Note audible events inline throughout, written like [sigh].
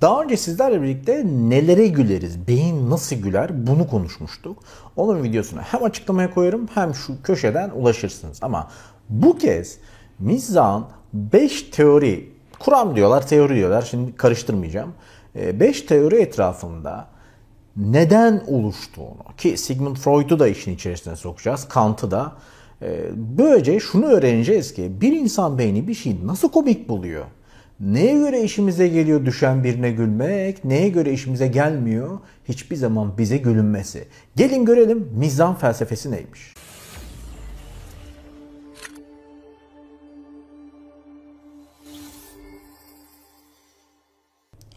Daha önce sizlerle birlikte nelere güleriz, beyin nasıl güler bunu konuşmuştuk. Onun videosunu hem açıklamaya koyarım hem şu köşeden ulaşırsınız. Ama bu kez Mizrah'ın 5 teori, kuram diyorlar, teori diyorlar. Şimdi karıştırmayacağım. 5 teori etrafında neden oluştuğunu ki Sigmund Freud'u da işin içerisine sokacağız. Kant'ı da. Böylece şunu öğreneceğiz ki bir insan beyni bir şeyi nasıl komik buluyor? Neye göre işimize geliyor düşen birine gülmek, neye göre işimize gelmiyor hiçbir zaman bize gülünmesi. Gelin görelim mizan felsefesi neymiş.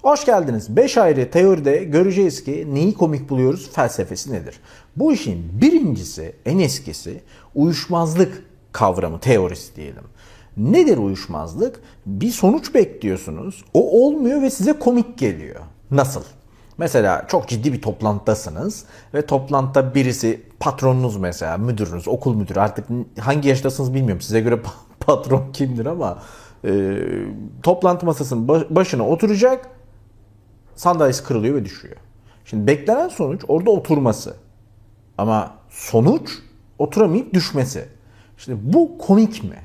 Hoş geldiniz. 5 ayrı teoride göreceğiz ki neyi komik buluyoruz felsefesi nedir? Bu işin birincisi, en eskisi uyuşmazlık kavramı, teorisi diyelim. Nedir uyuşmazlık? Bir sonuç bekliyorsunuz. O olmuyor ve size komik geliyor. Nasıl? Mesela çok ciddi bir toplantıdasınız ve toplantıda birisi patronunuz mesela müdürünüz, okul müdürü artık hangi yaştasınız bilmiyorum. Size göre [laughs] patron kimdir ama e, toplantı masasının başına oturacak sandalyesi kırılıyor ve düşüyor. Şimdi beklenen sonuç orada oturması. Ama sonuç oturamayıp düşmesi. Şimdi bu komik mi?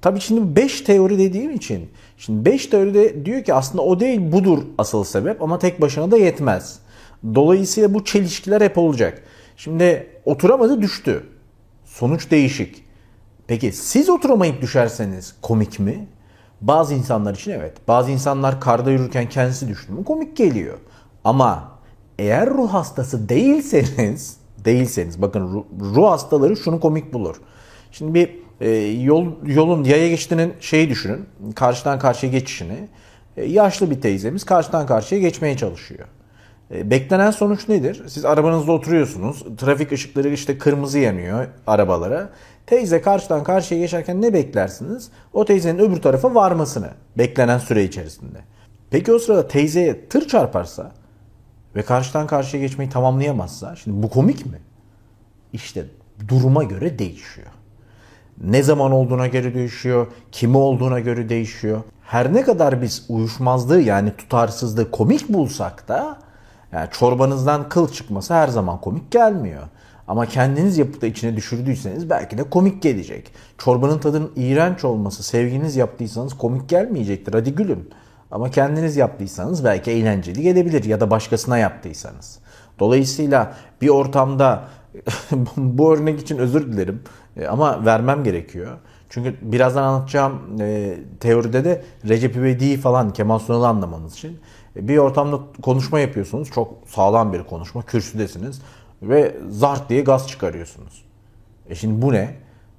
Tabii şimdi 5 teori dediğim için şimdi 5 teoride diyor ki aslında o değil budur asıl sebep ama tek başına da yetmez. Dolayısıyla bu çelişkiler hep olacak. Şimdi oturamadı düştü. Sonuç değişik. Peki siz oturamayıp düşerseniz komik mi? Bazı insanlar için evet. Bazı insanlar karda yürürken kendisi düştü mü komik geliyor. Ama eğer ruh hastası değilseniz, değilseniz bakın ruh, hastaları şunu komik bulur. Şimdi bir e, yol yolun yaya geçtiğinin şeyi düşünün. Karşıdan karşıya geçişini. E, yaşlı bir teyzemiz karşıdan karşıya geçmeye çalışıyor. E, beklenen sonuç nedir? Siz arabanızda oturuyorsunuz. Trafik ışıkları işte kırmızı yanıyor arabalara. Teyze karşıdan karşıya geçerken ne beklersiniz? O teyzenin öbür tarafa varmasını. Beklenen süre içerisinde. Peki o sırada teyzeye tır çarparsa ve karşıdan karşıya geçmeyi tamamlayamazsa şimdi bu komik mi? İşte duruma göre değişiyor. Ne zaman olduğuna göre değişiyor, kimi olduğuna göre değişiyor. Her ne kadar biz uyuşmazlığı yani tutarsızlığı komik bulsak da yani çorbanızdan kıl çıkması her zaman komik gelmiyor. Ama kendiniz yapıp da içine düşürdüyseniz belki de komik gelecek. Çorbanın tadının iğrenç olması sevginiz yaptıysanız komik gelmeyecektir. Hadi gülün. Ama kendiniz yaptıysanız belki eğlenceli gelebilir ya da başkasına yaptıysanız. Dolayısıyla bir ortamda bu örnek için özür dilerim e, ama vermem gerekiyor. Çünkü birazdan anlatacağım e, teoride de Recep İvedik'i falan Kemal Sunal'ı anlamanız için e, bir ortamda konuşma yapıyorsunuz. Çok sağlam bir konuşma. Kürsüdesiniz ve zart diye gaz çıkarıyorsunuz. E şimdi bu ne?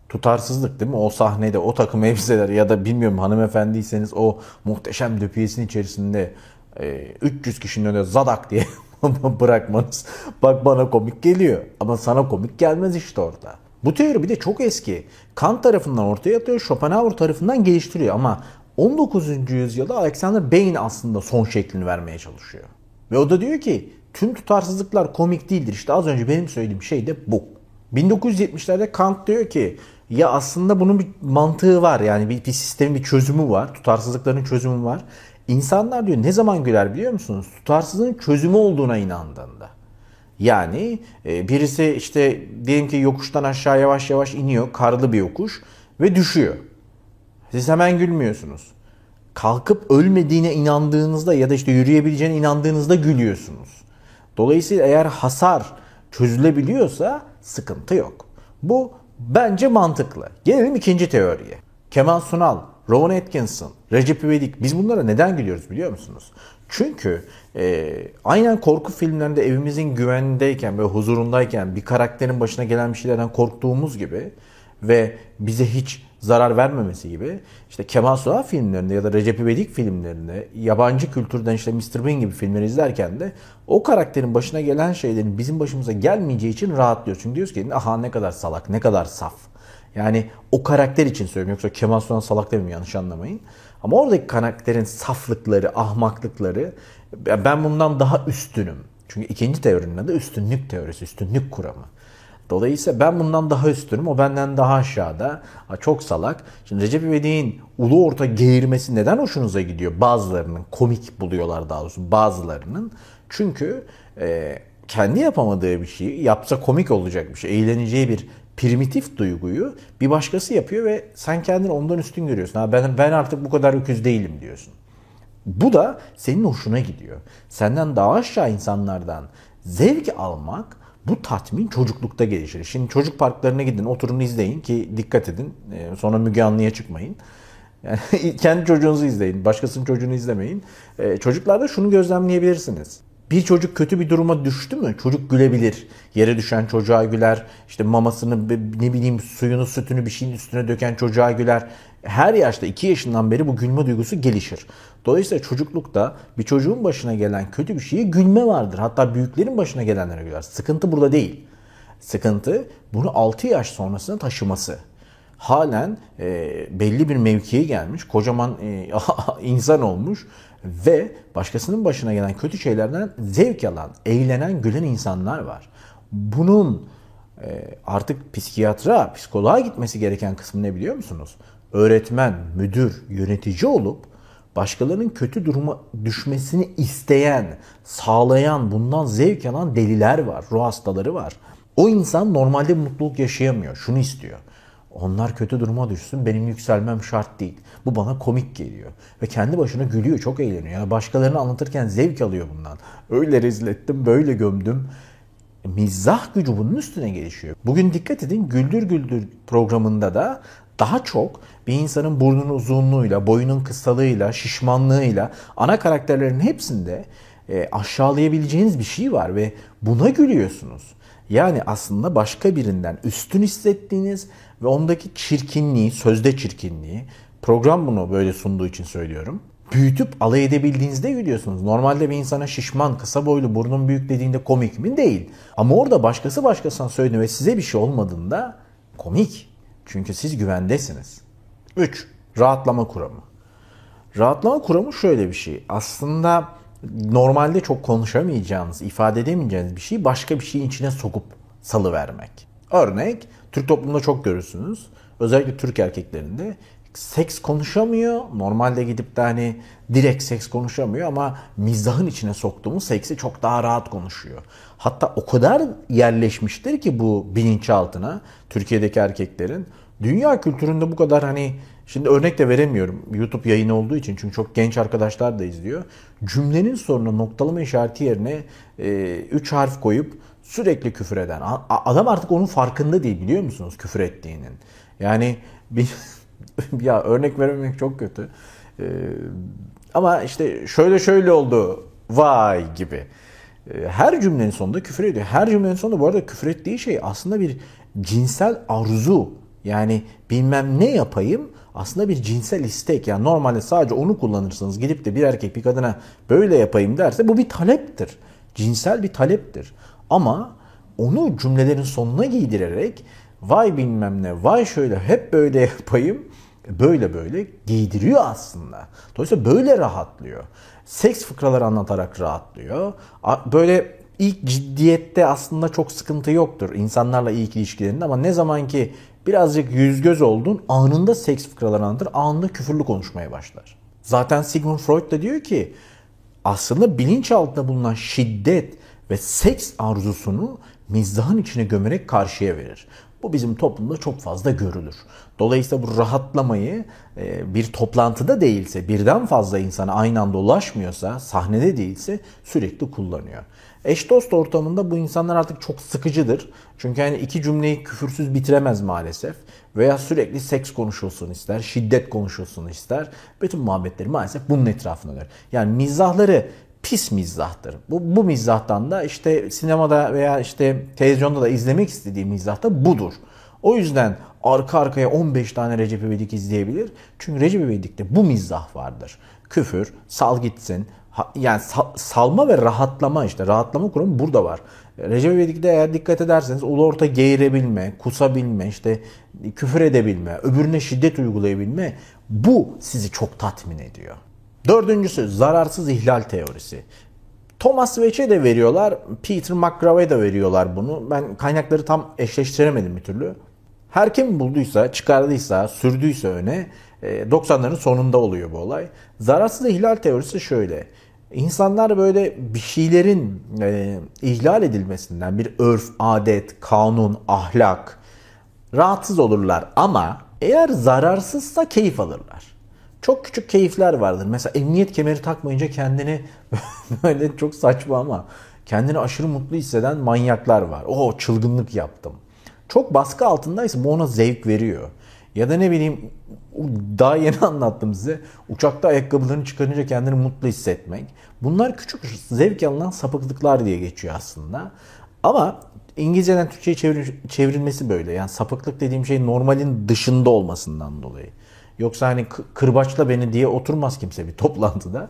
Tutarsızlık değil mi? O sahnede o takım elbiseler ya da bilmiyorum hanımefendiyseniz o muhteşem döpiyesin içerisinde e, 300 kişinin önünde zadak diye [laughs] bırakmanız bak bana komik geliyor. Ama sana komik gelmez işte orada. Bu teori bir de çok eski. Kant tarafından ortaya atıyor, Schopenhauer tarafından geliştiriyor ama 19. yüzyılda Alexander Bain aslında son şeklini vermeye çalışıyor. Ve o da diyor ki tüm tutarsızlıklar komik değildir. İşte az önce benim söylediğim şey de bu. 1970'lerde Kant diyor ki ya aslında bunun bir mantığı var. Yani bir, bir sistemin bir çözümü var. Tutarsızlıkların çözümü var. İnsanlar diyor ne zaman güler biliyor musunuz? Tutarsızlığın çözümü olduğuna inandığında. Yani e, birisi işte diyelim ki yokuştan aşağı yavaş yavaş iniyor. Karlı bir yokuş ve düşüyor. Siz hemen gülmüyorsunuz. Kalkıp ölmediğine inandığınızda ya da işte yürüyebileceğine inandığınızda gülüyorsunuz. Dolayısıyla eğer hasar çözülebiliyorsa sıkıntı yok. Bu bence mantıklı. Gelelim ikinci teoriye. Kemal Sunal, Rowan Atkinson, Recep İvedik biz bunlara neden gülüyoruz biliyor musunuz? Çünkü e, aynen korku filmlerinde evimizin güvenindeyken ve huzurundayken bir karakterin başına gelen bir şeylerden korktuğumuz gibi ve bize hiç zarar vermemesi gibi işte Kemal Sunal filmlerinde ya da Recep İvedik filmlerinde yabancı kültürden işte Mr. Bean gibi filmleri izlerken de o karakterin başına gelen şeylerin bizim başımıza gelmeyeceği için rahatlıyoruz. Çünkü diyoruz ki aha ne kadar salak ne kadar saf. Yani o karakter için söylüyorum yoksa Kemal Sunal salak demiyorum yanlış anlamayın. Ama oradaki karakterin saflıkları, ahmaklıkları ben bundan daha üstünüm. Çünkü ikinci teorinin adı üstünlük teorisi, üstünlük kuramı. Dolayısıyla ben bundan daha üstünüm, o benden daha aşağıda. Ha, çok salak. Şimdi Recep İvedik'in ulu orta geğirmesi neden hoşunuza gidiyor? Bazılarının komik buluyorlar daha doğrusu bazılarının. Çünkü e, kendi yapamadığı bir şeyi yapsa komik olacak bir şey, eğleneceği bir primitif duyguyu bir başkası yapıyor ve sen kendini ondan üstün görüyorsun. Ben ben artık bu kadar öküz değilim diyorsun. Bu da senin hoşuna gidiyor. Senden daha aşağı insanlardan zevk almak bu tatmin çocuklukta gelişir. Şimdi çocuk parklarına gidin, oturun izleyin ki dikkat edin. E, sonra Müge Anlı'ya çıkmayın. Yani [laughs] kendi çocuğunuzu izleyin, başkasının çocuğunu izlemeyin. E, çocuklarda şunu gözlemleyebilirsiniz. Bir çocuk kötü bir duruma düştü mü çocuk gülebilir. Yere düşen çocuğa güler. İşte mamasını ne bileyim suyunu sütünü bir şeyin üstüne döken çocuğa güler. Her yaşta 2 yaşından beri bu gülme duygusu gelişir. Dolayısıyla çocuklukta bir çocuğun başına gelen kötü bir şeye gülme vardır. Hatta büyüklerin başına gelenlere güler. Sıkıntı burada değil. Sıkıntı bunu 6 yaş sonrasına taşıması. Halen e, belli bir mevkiye gelmiş, kocaman e, [laughs] insan olmuş ve başkasının başına gelen kötü şeylerden zevk alan, eğlenen, gülen insanlar var. Bunun e, artık psikiyatra, psikoloğa gitmesi gereken kısmı ne biliyor musunuz? Öğretmen, müdür, yönetici olup başkalarının kötü duruma düşmesini isteyen, sağlayan, bundan zevk alan deliler var, ruh hastaları var. O insan normalde mutluluk yaşayamıyor. Şunu istiyor. Onlar kötü duruma düşsün benim yükselmem şart değil. Bu bana komik geliyor. Ve kendi başına gülüyor çok eğleniyor. Yani başkalarını anlatırken zevk alıyor bundan. Öyle rezil ettim böyle gömdüm. Mizah gücü bunun üstüne gelişiyor. Bugün dikkat edin Güldür Güldür programında da daha çok bir insanın burnunun uzunluğuyla, boyunun kısalığıyla, şişmanlığıyla ana karakterlerin hepsinde e, aşağılayabileceğiniz bir şey var ve buna gülüyorsunuz. Yani aslında başka birinden üstün hissettiğiniz ve ondaki çirkinliği, sözde çirkinliği, program bunu böyle sunduğu için söylüyorum. Büyütüp alay edebildiğinizde gülüyorsunuz. Normalde bir insana şişman, kısa boylu, burnun büyük dediğinde komik mi? Değil. Ama orada başkası başkasına söylediğinde ve size bir şey olmadığında komik. Çünkü siz güvendesiniz. 3. Rahatlama kuramı. Rahatlama kuramı şöyle bir şey. Aslında normalde çok konuşamayacağınız, ifade edemeyeceğiniz bir şeyi başka bir şeyin içine sokup salıvermek. Örnek, Türk toplumunda çok görürsünüz. Özellikle Türk erkeklerinde seks konuşamıyor. Normalde gidip de hani direkt seks konuşamıyor ama mizahın içine soktuğumuz seksi çok daha rahat konuşuyor. Hatta o kadar yerleşmiştir ki bu bilinçaltına Türkiye'deki erkeklerin. Dünya kültüründe bu kadar hani Şimdi örnek de veremiyorum YouTube yayını olduğu için çünkü çok genç arkadaşlar da izliyor. Cümlenin sonuna noktalama işareti yerine 3 e, harf koyup sürekli küfür eden. Adam artık onun farkında değil biliyor musunuz küfür ettiğinin. Yani bir, [laughs] ya örnek vermemek çok kötü. E, ama işte şöyle şöyle oldu vay gibi. E, her cümlenin sonunda küfür ediyor. Her cümlenin sonunda bu arada küfür ettiği şey aslında bir cinsel arzu. Yani bilmem ne yapayım aslında bir cinsel istek. Yani normalde sadece onu kullanırsınız. Gidip de bir erkek bir kadına böyle yapayım derse bu bir taleptir. Cinsel bir taleptir. Ama onu cümlelerin sonuna giydirerek vay bilmem ne, vay şöyle hep böyle yapayım böyle böyle giydiriyor aslında. Dolayısıyla böyle rahatlıyor. Seks fıkraları anlatarak rahatlıyor. Böyle ilk ciddiyette aslında çok sıkıntı yoktur insanlarla ilk ilişkilerinde ama ne zaman ki birazcık yüz göz oldun anında seks fıkraları anlatır, anında küfürlü konuşmaya başlar. Zaten Sigmund Freud da diyor ki aslında bilinçaltında bulunan şiddet ve seks arzusunu mizahın içine gömerek karşıya verir. Bu bizim toplumda çok fazla görülür. Dolayısıyla bu rahatlamayı e, bir toplantıda değilse, birden fazla insana aynı anda ulaşmıyorsa, sahnede değilse sürekli kullanıyor. Eş dost ortamında bu insanlar artık çok sıkıcıdır. Çünkü hani iki cümleyi küfürsüz bitiremez maalesef. Veya sürekli seks konuşulsun ister, şiddet konuşulsun ister. Bütün muhabbetleri maalesef bunun etrafında döner. Yani mizahları pis mizahtır. Bu, bu mizahtan da işte sinemada veya işte televizyonda da izlemek istediği mizah da budur. O yüzden arka arkaya 15 tane Recep İvedik izleyebilir. Çünkü Recep İvedik'te bu mizah vardır. Küfür, sal gitsin, yani salma ve rahatlama işte rahatlama kuramı burada var. Recep İvedik'te eğer dikkat ederseniz ulu orta geğirebilme, kusabilme, işte küfür edebilme, öbürüne şiddet uygulayabilme bu sizi çok tatmin ediyor. Dördüncüsü zararsız ihlal teorisi. Thomas Veitch'e de veriyorlar. Peter McGrath'e de veriyorlar bunu. Ben kaynakları tam eşleştiremedim bir türlü. Her kim bulduysa, çıkardıysa, sürdüyse öne 90'ların e, sonunda oluyor bu olay. Zararsız ihlal teorisi şöyle. İnsanlar böyle bir şeylerin e, ihlal edilmesinden bir örf, adet, kanun, ahlak rahatsız olurlar ama eğer zararsızsa keyif alırlar. Çok küçük keyifler vardır. Mesela emniyet kemeri takmayınca kendini [laughs] böyle çok saçma ama kendini aşırı mutlu hisseden manyaklar var. O çılgınlık yaptım. Çok baskı altındaysa bu ona zevk veriyor. Ya da ne bileyim daha yeni [laughs] anlattım size. Uçakta ayakkabılarını çıkarınca kendini mutlu hissetmek. Bunlar küçük zevk alınan sapıklıklar diye geçiyor aslında. Ama İngilizceden Türkçe'ye çevrilmesi böyle. Yani sapıklık dediğim şey normalin dışında olmasından dolayı. Yoksa hani kırbaçla beni diye oturmaz kimse bir [laughs] toplantıda.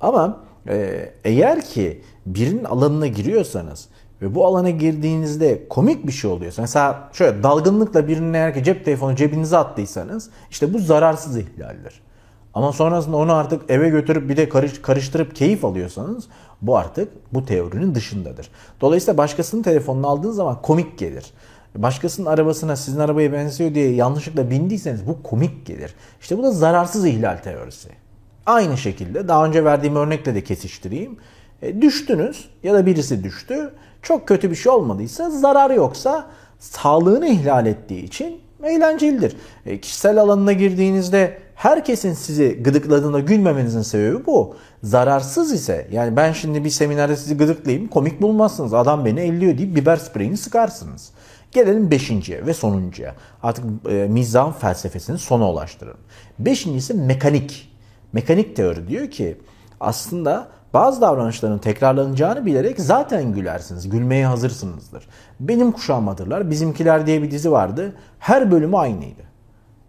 Ama e, eğer ki birinin alanına giriyorsanız ve bu alana girdiğinizde komik bir şey oluyorsa mesela şöyle dalgınlıkla birinin eğer ki cep telefonu cebinize attıysanız işte bu zararsız ihlaldir. Ama sonrasında onu artık eve götürüp bir de karış, karıştırıp keyif alıyorsanız bu artık bu teorinin dışındadır. Dolayısıyla başkasının telefonunu aldığınız zaman komik gelir. Başkasının arabasına sizin arabaya benziyor diye yanlışlıkla bindiyseniz bu komik gelir. İşte bu da zararsız ihlal teorisi. Aynı şekilde daha önce verdiğim örnekle de kesiştireyim. E, düştünüz ya da birisi düştü. Çok kötü bir şey olmadıysa, zarar yoksa sağlığını ihlal ettiği için eğlencelidir. E, kişisel alanına girdiğinizde herkesin sizi gıdıkladığında gülmemenizin sebebi bu. Zararsız ise yani ben şimdi bir seminerde sizi gıdıklayayım komik bulmazsınız. Adam beni elliyor deyip biber spreyini sıkarsınız. Gelelim beşinciye ve sonuncuya. Artık e, mizahın felsefesini sona ulaştıralım. Beşincisi mekanik. Mekanik teori diyor ki aslında bazı davranışların tekrarlanacağını bilerek zaten gülersiniz. Gülmeye hazırsınızdır. Benim kuşağım hatırlar. Bizimkiler diye bir dizi vardı. Her bölümü aynıydı.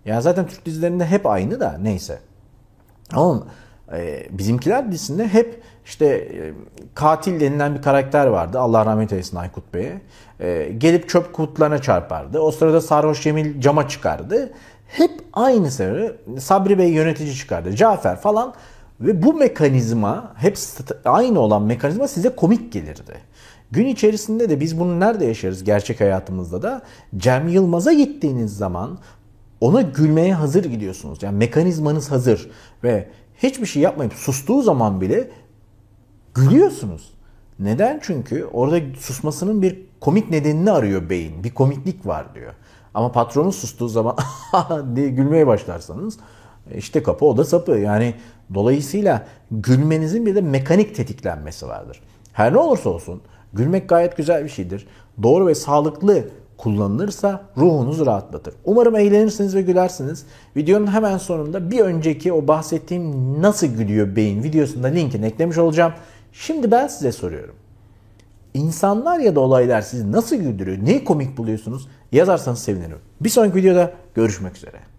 Yani zaten Türk dizilerinde hep aynı da neyse. Ama e, bizimkiler dizisinde hep işte e, katil denilen bir karakter vardı. Allah rahmet eylesin Aykut Bey'e. E, gelip çöp kutularına çarpardı. O sırada Sarhoş Cemil cama çıkardı. Hep aynı sebebi Sabri Bey yönetici çıkardı. Cafer falan. Ve bu mekanizma hep aynı olan mekanizma size komik gelirdi. Gün içerisinde de biz bunu nerede yaşarız gerçek hayatımızda da? Cem Yılmaz'a gittiğiniz zaman ona gülmeye hazır gidiyorsunuz. Yani mekanizmanız hazır ve hiçbir şey yapmayıp sustuğu zaman bile gülüyorsunuz. Neden? Çünkü orada susmasının bir komik nedenini arıyor beyin. Bir komiklik var diyor. Ama patronu sustuğu zaman [laughs] diye gülmeye başlarsanız işte kapı o da sapı. Yani dolayısıyla gülmenizin bir de mekanik tetiklenmesi vardır. Her ne olursa olsun gülmek gayet güzel bir şeydir. Doğru ve sağlıklı kullanılırsa ruhunuzu rahatlatır. Umarım eğlenirsiniz ve gülersiniz. Videonun hemen sonunda bir önceki o bahsettiğim nasıl gülüyor beyin videosunda linkini eklemiş olacağım. Şimdi ben size soruyorum. İnsanlar ya da olaylar sizi nasıl güldürüyor? Neyi komik buluyorsunuz? Yazarsanız sevinirim. Bir sonraki videoda görüşmek üzere.